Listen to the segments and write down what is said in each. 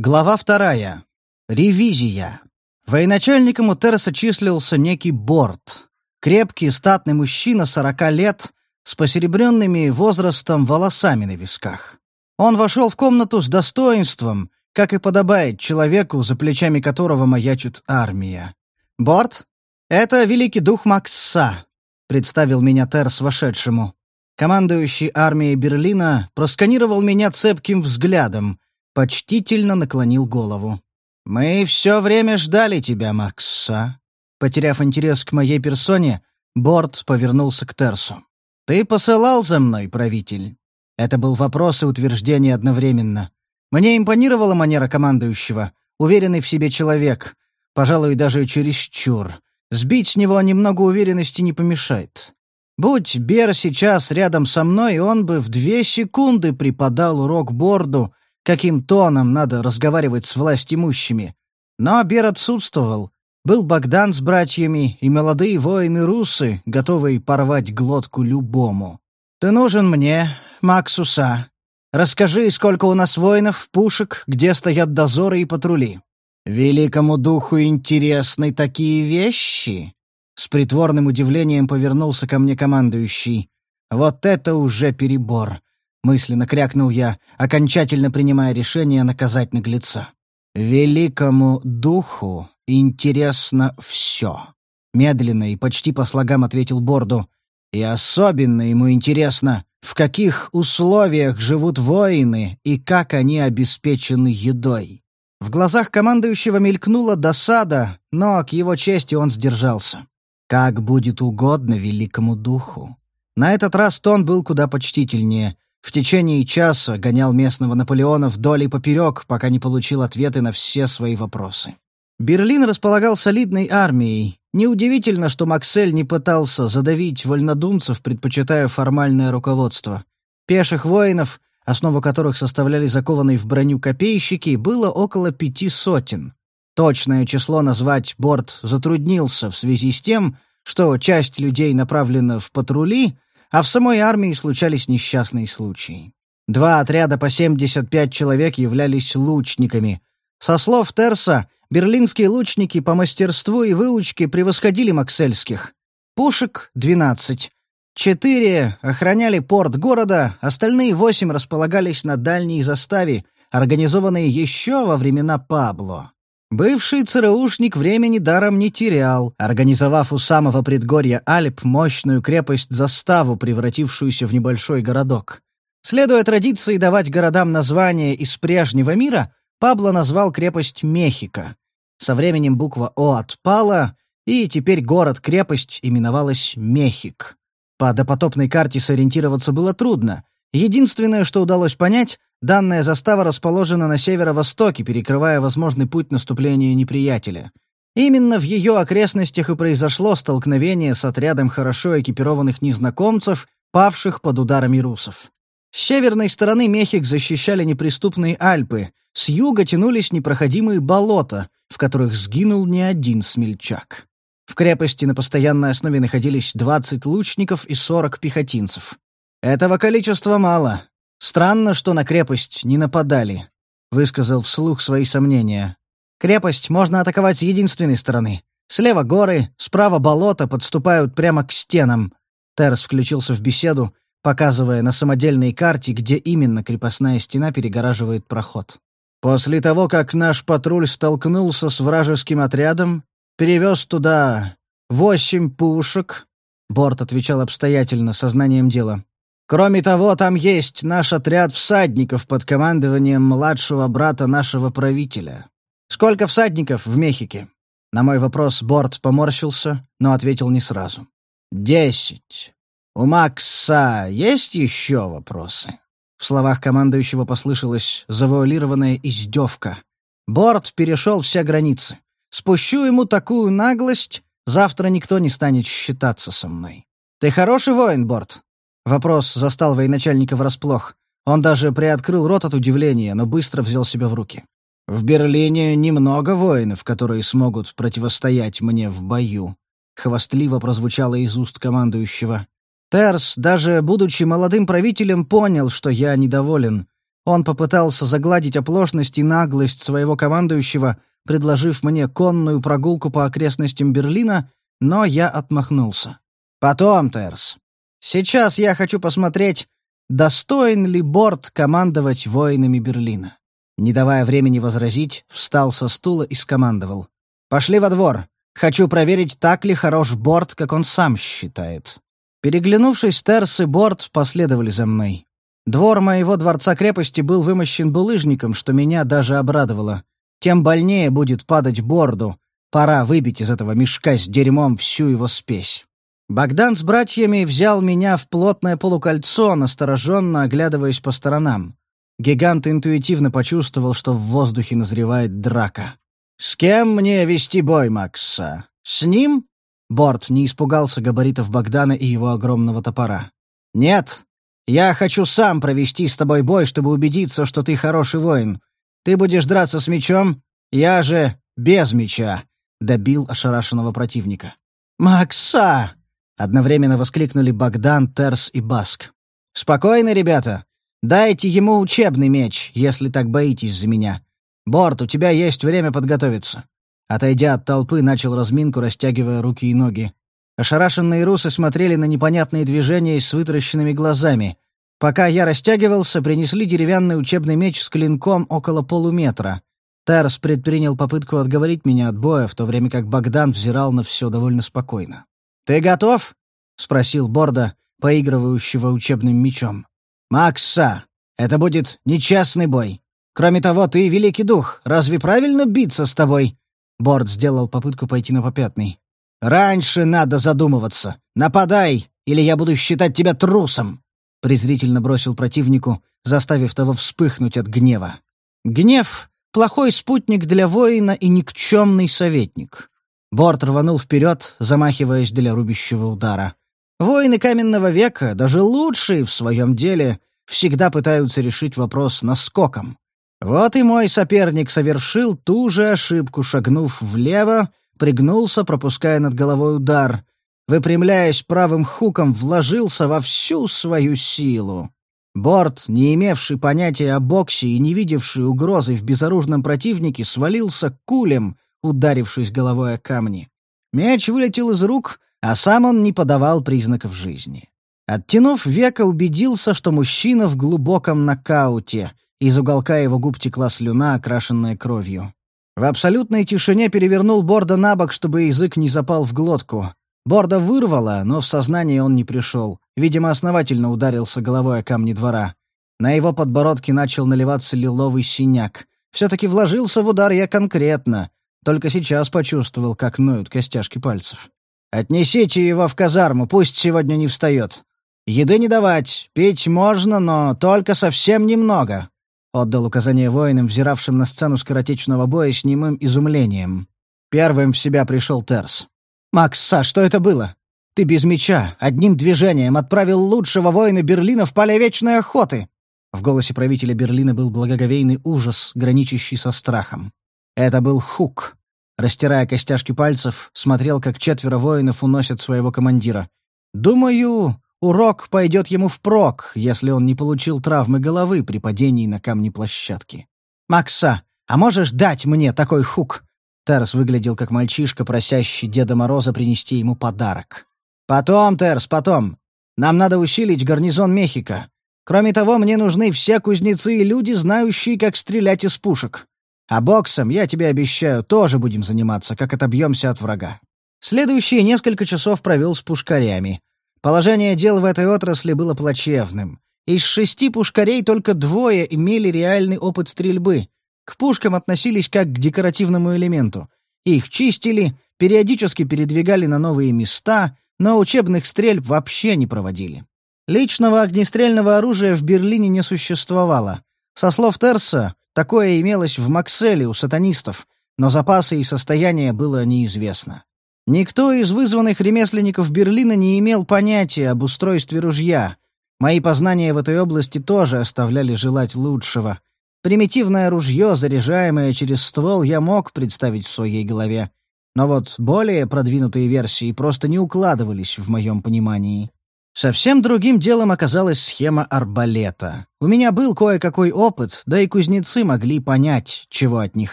Глава вторая. Ревизия. Военачальником у Терса числился некий Борт. Крепкий, статный мужчина сорока лет, с посеребренными возрастом волосами на висках. Он вошел в комнату с достоинством, как и подобает человеку, за плечами которого маячит армия. «Борт, это великий дух Макса», — представил меня Терс вошедшему. Командующий армией Берлина просканировал меня цепким взглядом — почтительно наклонил голову. «Мы все время ждали тебя, Макса». Потеряв интерес к моей персоне, Борт повернулся к Терсу. «Ты посылал за мной, правитель?» Это был вопрос и утверждение одновременно. Мне импонировала манера командующего, уверенный в себе человек, пожалуй, даже чересчур. Сбить с него немного уверенности не помешает. Будь Бер сейчас рядом со мной, он бы в две секунды преподал урок Борду, каким тоном надо разговаривать с властимущими. Но Бер отсутствовал. Был Богдан с братьями и молодые воины-русы, готовые порвать глотку любому. «Ты нужен мне, Максуса. Расскажи, сколько у нас воинов, пушек, где стоят дозоры и патрули». «Великому духу интересны такие вещи?» С притворным удивлением повернулся ко мне командующий. «Вот это уже перебор. — мысленно крякнул я, окончательно принимая решение наказать наглеца. «Великому духу интересно все», — медленно и почти по слогам ответил Борду. «И особенно ему интересно, в каких условиях живут воины и как они обеспечены едой». В глазах командующего мелькнула досада, но к его чести он сдержался. «Как будет угодно великому духу». На этот раз тон был куда почтительнее — в течение часа гонял местного Наполеона вдоль и поперек, пока не получил ответы на все свои вопросы. Берлин располагал солидной армией. Неудивительно, что Максель не пытался задавить вольнодумцев, предпочитая формальное руководство. Пеших воинов, основу которых составляли закованные в броню копейщики, было около пяти сотен. Точное число назвать Борт затруднился в связи с тем, что часть людей направлена в патрули, а в самой армии случались несчастные случаи. Два отряда по 75 человек являлись лучниками. Со слов Терса, берлинские лучники по мастерству и выучке превосходили максельских. Пушек — 12. Четыре охраняли порт города, остальные восемь располагались на дальней заставе, организованные еще во времена Пабло. Бывший ЦРУшник времени даром не терял, организовав у самого предгорья Альп мощную крепость-заставу, превратившуюся в небольшой городок. Следуя традиции давать городам названия из прежнего мира, Пабло назвал крепость Мехико. Со временем буква «О» отпала, и теперь город-крепость именовалась Мехик. По допотопной карте сориентироваться было трудно. Единственное, что удалось понять, Данная застава расположена на северо-востоке, перекрывая возможный путь наступления неприятеля. Именно в ее окрестностях и произошло столкновение с отрядом хорошо экипированных незнакомцев, павших под ударами русов. С северной стороны Мехик защищали неприступные Альпы, с юга тянулись непроходимые болота, в которых сгинул не один смельчак. В крепости на постоянной основе находились 20 лучников и 40 пехотинцев. Этого количества мало, «Странно, что на крепость не нападали», — высказал вслух свои сомнения. «Крепость можно атаковать с единственной стороны. Слева горы, справа болото подступают прямо к стенам». Терс включился в беседу, показывая на самодельной карте, где именно крепостная стена перегораживает проход. «После того, как наш патруль столкнулся с вражеским отрядом, перевез туда восемь пушек», — Борт отвечал обстоятельно, сознанием дела. Кроме того, там есть наш отряд всадников под командованием младшего брата нашего правителя. Сколько всадников в Мехике? На мой вопрос Борт поморщился, но ответил не сразу. Десять. У Макса есть еще вопросы? В словах командующего послышалась завуалированная издевка. Борт перешел все границы. Спущу ему такую наглость, завтра никто не станет считаться со мной. Ты хороший воин, Борт. Вопрос застал военачальника врасплох. Он даже приоткрыл рот от удивления, но быстро взял себя в руки. «В Берлине немного воинов, которые смогут противостоять мне в бою», — хвастливо прозвучало из уст командующего. Терс, даже будучи молодым правителем, понял, что я недоволен. Он попытался загладить оплошность и наглость своего командующего, предложив мне конную прогулку по окрестностям Берлина, но я отмахнулся. «Потом, Терс. Сейчас я хочу посмотреть, достоин ли Борт командовать воинами Берлина». Не давая времени возразить, встал со стула и скомандовал. «Пошли во двор. Хочу проверить, так ли хорош Борт, как он сам считает». Переглянувшись, Терс и Борт последовали за мной. Двор моего дворца-крепости был вымощен булыжником, что меня даже обрадовало. Тем больнее будет падать борду. Пора выбить из этого мешка с дерьмом всю его спесь. Богдан с братьями взял меня в плотное полукольцо, настороженно оглядываясь по сторонам. Гигант интуитивно почувствовал, что в воздухе назревает драка. «С кем мне вести бой, Макса? С ним?» Борт не испугался габаритов Богдана и его огромного топора. «Нет, я хочу сам провести с тобой бой, чтобы убедиться, что ты хороший воин. Ты будешь драться с мечом, я же без меча», — добил ошарашенного противника. «Макса!» — одновременно воскликнули Богдан, Терс и Баск. «Спокойно, ребята. Дайте ему учебный меч, если так боитесь за меня. Борт, у тебя есть время подготовиться». Отойдя от толпы, начал разминку, растягивая руки и ноги. Ошарашенные русы смотрели на непонятные движения с вытаращенными глазами. Пока я растягивался, принесли деревянный учебный меч с клинком около полуметра. Терс предпринял попытку отговорить меня от боя, в то время как Богдан взирал на все довольно спокойно. «Ты готов?» — спросил Борда, поигрывающего учебным мечом. «Макса, это будет нечестный бой. Кроме того, ты великий дух. Разве правильно биться с тобой?» Борд сделал попытку пойти на попятный. «Раньше надо задумываться. Нападай, или я буду считать тебя трусом!» Презрительно бросил противнику, заставив того вспыхнуть от гнева. Гнев — плохой спутник для воина и никчемный советник. Борт рванул вперед, замахиваясь для рубящего удара. Воины каменного века, даже лучшие в своем деле, всегда пытаются решить вопрос наскоком. Вот и мой соперник совершил ту же ошибку, шагнув влево пригнулся, пропуская над головой удар. Выпрямляясь правым хуком, вложился во всю свою силу. Борт, не имевший понятия о боксе и не видевший угрозы в безоружном противнике, свалился кулем, ударившись головой о камни. Мяч вылетел из рук, а сам он не подавал признаков жизни. Оттянув века, убедился, что мужчина в глубоком нокауте. Из уголка его губ текла слюна, окрашенная кровью. В абсолютной тишине перевернул Борда на бок, чтобы язык не запал в глотку. Борда вырвало, но в сознание он не пришел. Видимо, основательно ударился головой о камни двора. На его подбородке начал наливаться лиловый синяк. Все-таки вложился в удар я конкретно. Только сейчас почувствовал, как ноют костяшки пальцев. «Отнесите его в казарму, пусть сегодня не встает. Еды не давать, пить можно, но только совсем немного. Отдал указание воинам, взиравшим на сцену скоротечного боя с немым изумлением. Первым в себя пришел Терс. «Макса, что это было? Ты без меча, одним движением отправил лучшего воина Берлина в поле вечной охоты!» В голосе правителя Берлина был благоговейный ужас, граничащий со страхом. Это был Хук. Растирая костяшки пальцев, смотрел, как четверо воинов уносят своего командира. «Думаю, Урок пойдет ему впрок, если он не получил травмы головы при падении на камни площадки. «Макса, а можешь дать мне такой хук?» Терс выглядел как мальчишка, просящий Деда Мороза принести ему подарок. «Потом, Терс, потом. Нам надо усилить гарнизон Мехико. Кроме того, мне нужны все кузнецы и люди, знающие, как стрелять из пушек. А боксом, я тебе обещаю, тоже будем заниматься, как отобьемся от врага». Следующие несколько часов провел с пушкарями. Положение дел в этой отрасли было плачевным. Из шести пушкарей только двое имели реальный опыт стрельбы. К пушкам относились как к декоративному элементу. Их чистили, периодически передвигали на новые места, но учебных стрельб вообще не проводили. Личного огнестрельного оружия в Берлине не существовало. Со слов Терса, такое имелось в Макселе у сатанистов, но запасы и состояние было неизвестно. Никто из вызванных ремесленников Берлина не имел понятия об устройстве ружья. Мои познания в этой области тоже оставляли желать лучшего. Примитивное ружье, заряжаемое через ствол, я мог представить в своей голове. Но вот более продвинутые версии просто не укладывались в моем понимании. Совсем другим делом оказалась схема арбалета. У меня был кое-какой опыт, да и кузнецы могли понять, чего от них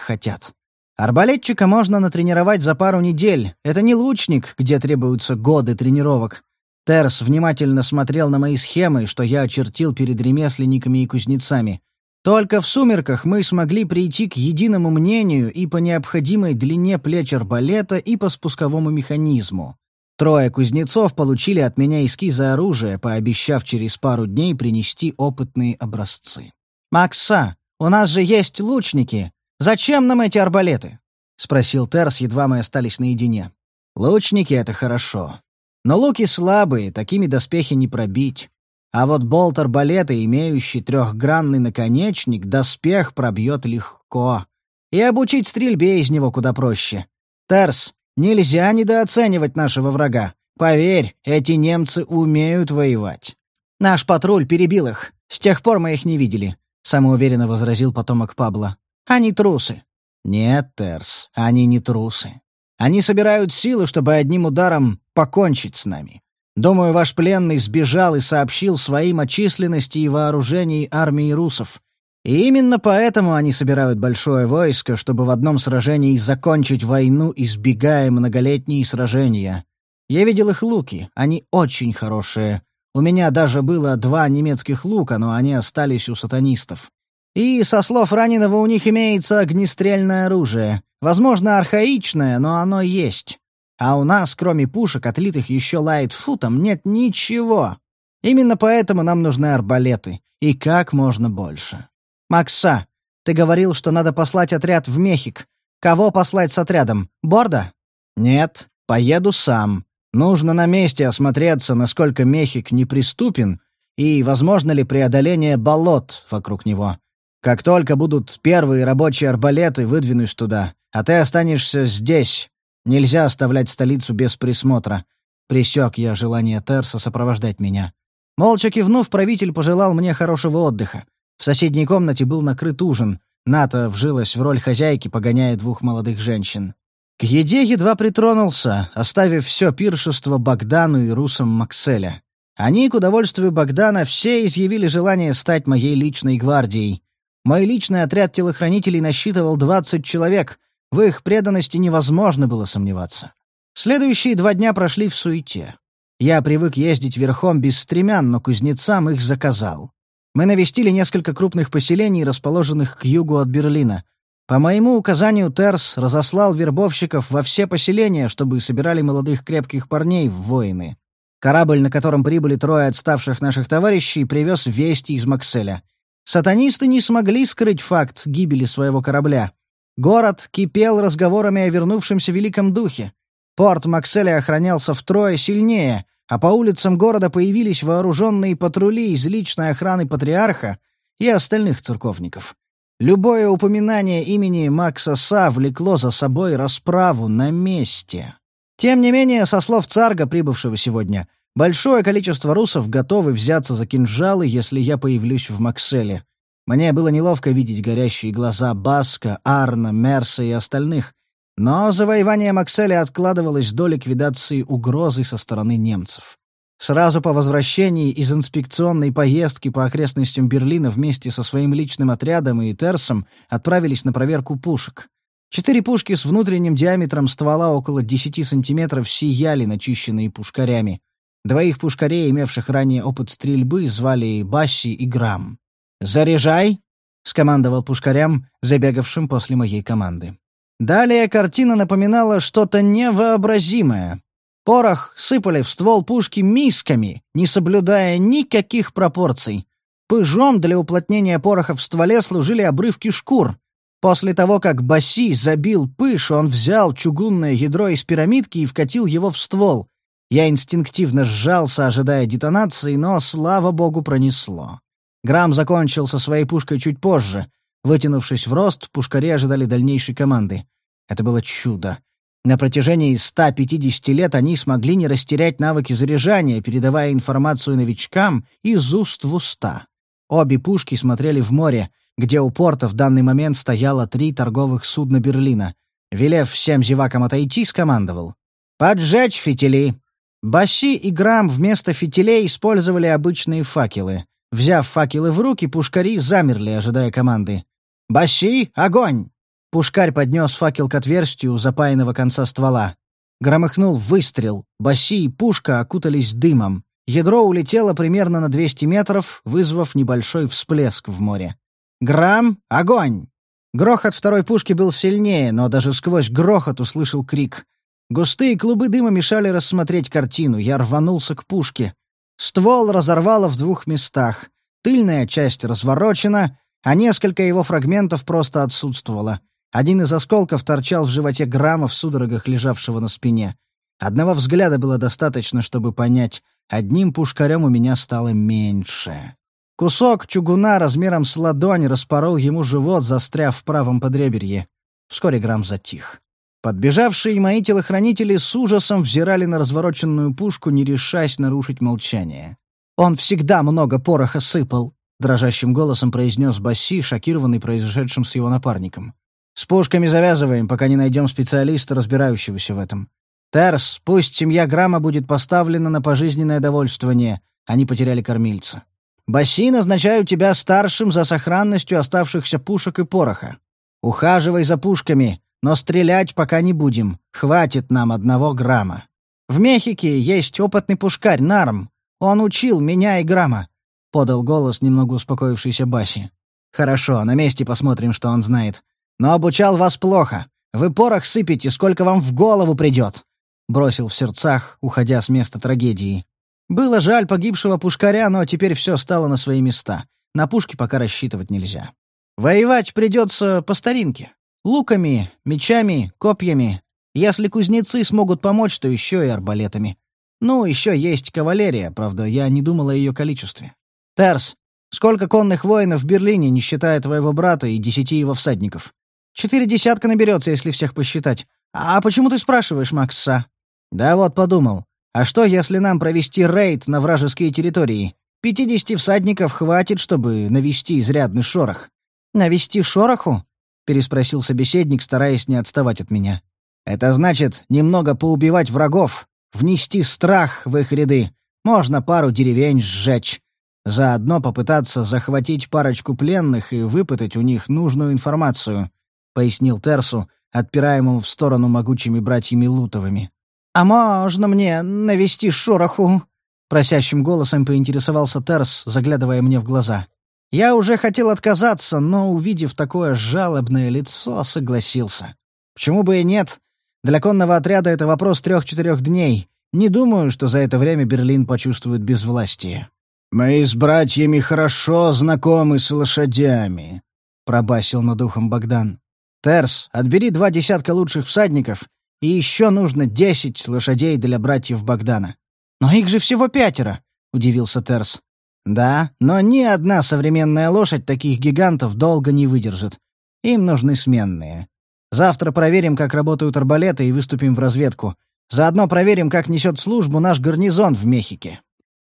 хотят. Арбалетчика можно натренировать за пару недель. Это не лучник, где требуются годы тренировок. Терс внимательно смотрел на мои схемы, что я очертил перед ремесленниками и кузнецами. Только в сумерках мы смогли прийти к единому мнению и по необходимой длине плеч арбалета, и по спусковому механизму. Трое кузнецов получили от меня эскизы оружия, пообещав через пару дней принести опытные образцы. «Макса, у нас же есть лучники. Зачем нам эти арбалеты?» — спросил Терс, едва мы остались наедине. «Лучники — это хорошо. Но луки слабые, такими доспехи не пробить. А вот болт арбалета, имеющий трехгранный наконечник, доспех пробьет легко. И обучить стрельбе из него куда проще. Терс, Нельзя недооценивать нашего врага. Поверь, эти немцы умеют воевать. Наш патруль перебил их. С тех пор мы их не видели, самоуверенно возразил потомок Пабло. Они трусы. Нет, Терс, они не трусы. Они собирают силы, чтобы одним ударом покончить с нами. Думаю, ваш пленный сбежал и сообщил своим о численности и вооружении армии русов. И именно поэтому они собирают большое войско, чтобы в одном сражении закончить войну, избегая многолетние сражения. Я видел их луки, они очень хорошие. У меня даже было два немецких лука, но они остались у сатанистов. И, со слов раненого, у них имеется огнестрельное оружие. Возможно, архаичное, но оно есть. А у нас, кроме пушек, отлитых еще лайтфутом, нет ничего. Именно поэтому нам нужны арбалеты. И как можно больше. «Макса, ты говорил, что надо послать отряд в Мехик. Кого послать с отрядом? Борда?» «Нет, поеду сам. Нужно на месте осмотреться, насколько Мехик неприступен и возможно ли преодоление болот вокруг него. Как только будут первые рабочие арбалеты, выдвинусь туда, а ты останешься здесь. Нельзя оставлять столицу без присмотра». Присек я желание Терса сопровождать меня. Молча кивнув, правитель пожелал мне хорошего отдыха. В соседней комнате был накрыт ужин. Ната вжилась в роль хозяйки, погоняя двух молодых женщин. К еде едва притронулся, оставив все пиршество Богдану и русам Макселя. Они, к удовольствию Богдана, все изъявили желание стать моей личной гвардией. Мой личный отряд телохранителей насчитывал 20 человек. В их преданности невозможно было сомневаться. Следующие два дня прошли в суете. Я привык ездить верхом без стремян, но кузнецам их заказал. Мы навестили несколько крупных поселений, расположенных к югу от Берлина. По моему указанию Терс разослал вербовщиков во все поселения, чтобы собирали молодых крепких парней в воины. Корабль, на котором прибыли трое отставших наших товарищей, привез вести из Макселя. Сатанисты не смогли скрыть факт гибели своего корабля. Город кипел разговорами о вернувшемся великом духе. Порт Макселя охранялся втрое сильнее — а по улицам города появились вооруженные патрули из личной охраны патриарха и остальных церковников. Любое упоминание имени Макса Са влекло за собой расправу на месте. Тем не менее, со слов царга, прибывшего сегодня, большое количество русов готовы взяться за кинжалы, если я появлюсь в Макселе. Мне было неловко видеть горящие глаза Баска, Арна, Мерса и остальных, но завоевание Макселя откладывалось до ликвидации угрозы со стороны немцев. Сразу по возвращении из инспекционной поездки по окрестностям Берлина вместе со своим личным отрядом и Терсом отправились на проверку пушек. Четыре пушки с внутренним диаметром ствола около 10 сантиметров сияли, начищенные пушкарями. Двоих пушкарей, имевших ранее опыт стрельбы, звали Басси и Грам. «Заряжай!» — скомандовал пушкарям, забегавшим после моей команды. Далее картина напоминала что-то невообразимое. Порох сыпали в ствол пушки мисками, не соблюдая никаких пропорций. Пыжом для уплотнения пороха в стволе служили обрывки шкур. После того, как Баси забил пыш, он взял чугунное ядро из пирамидки и вкатил его в ствол. Я инстинктивно сжался, ожидая детонации, но, слава богу, пронесло. Грамм закончил со своей пушкой чуть позже. Вытянувшись в рост, пушкари ожидали дальнейшей команды. Это было чудо. На протяжении 150 лет они смогли не растерять навыки заряжания, передавая информацию новичкам из уст в уста. Обе пушки смотрели в море, где у порта в данный момент стояло три торговых судна Берлина. Велев всем зевакам отойти, скомандовал. «Поджечь фитили!» Баси и Грамм вместо фитилей использовали обычные факелы. Взяв факелы в руки, пушкари замерли, ожидая команды. «Баси, огонь!» Пушкарь поднес факел к отверстию запаянного конца ствола. Громыхнул выстрел. Баси и пушка окутались дымом. Ядро улетело примерно на 200 метров, вызвав небольшой всплеск в море. «Грамм, огонь!» Грохот второй пушки был сильнее, но даже сквозь грохот услышал крик. Густые клубы дыма мешали рассмотреть картину. Я рванулся к пушке. Ствол разорвало в двух местах. Тыльная часть разворочена, а несколько его фрагментов просто отсутствовало. Один из осколков торчал в животе грамма в судорогах лежавшего на спине. Одного взгляда было достаточно, чтобы понять, одним пушкарем у меня стало меньше. Кусок чугуна размером с ладонь распорол ему живот, застряв в правом подреберье. Вскоре грамм затих. Подбежавшие мои телохранители с ужасом взирали на развороченную пушку, не решаясь нарушить молчание. «Он всегда много пороха сыпал», — дрожащим голосом произнес Басси, шокированный произошедшим с его напарником. С пушками завязываем, пока не найдем специалиста, разбирающегося в этом. Терс, пусть семья Грамма будет поставлена на пожизненное довольствование. Они потеряли кормильца. Басси назначаю тебя старшим за сохранностью оставшихся пушек и пороха. Ухаживай за пушками, но стрелять пока не будем. Хватит нам одного грамма. В Мехике есть опытный пушкарь Нарм. Он учил меня и грамма», — подал голос немного успокоившийся Баси. «Хорошо, на месте посмотрим, что он знает. Но обучал вас плохо. Вы порох сыпете, сколько вам в голову придет!» Бросил в сердцах, уходя с места трагедии. Было жаль погибшего пушкаря, но теперь все стало на свои места. На пушки пока рассчитывать нельзя. Воевать придется по старинке. Луками, мечами, копьями. Если кузнецы смогут помочь, то еще и арбалетами. Ну, еще есть кавалерия, правда, я не думал о ее количестве. Терс, сколько конных воинов в Берлине, не считая твоего брата и десяти его всадников? Четыре десятка наберется, если всех посчитать. А почему ты спрашиваешь, Макса? Да вот подумал. А что, если нам провести рейд на вражеские территории? Пятидесяти всадников хватит, чтобы навести изрядный шорох. Навести шороху? переспросил собеседник, стараясь не отставать от меня. Это значит немного поубивать врагов, внести страх в их ряды. Можно пару деревень сжечь. Заодно попытаться захватить парочку пленных и выпытать у них нужную информацию пояснил Терсу, отпираемому в сторону могучими братьями Лутовыми. «А можно мне навести шороху?» Просящим голосом поинтересовался Терс, заглядывая мне в глаза. Я уже хотел отказаться, но, увидев такое жалобное лицо, согласился. Почему бы и нет? Для конного отряда это вопрос трех-четырех дней. Не думаю, что за это время Берлин почувствует безвластие. «Мы с братьями хорошо знакомы с лошадями», — пробасил над ухом Богдан. «Терс, отбери два десятка лучших всадников, и еще нужно десять лошадей для братьев Богдана». «Но их же всего пятеро», — удивился Терс. «Да, но ни одна современная лошадь таких гигантов долго не выдержит. Им нужны сменные. Завтра проверим, как работают арбалеты, и выступим в разведку. Заодно проверим, как несет службу наш гарнизон в Мехике».